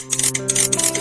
Música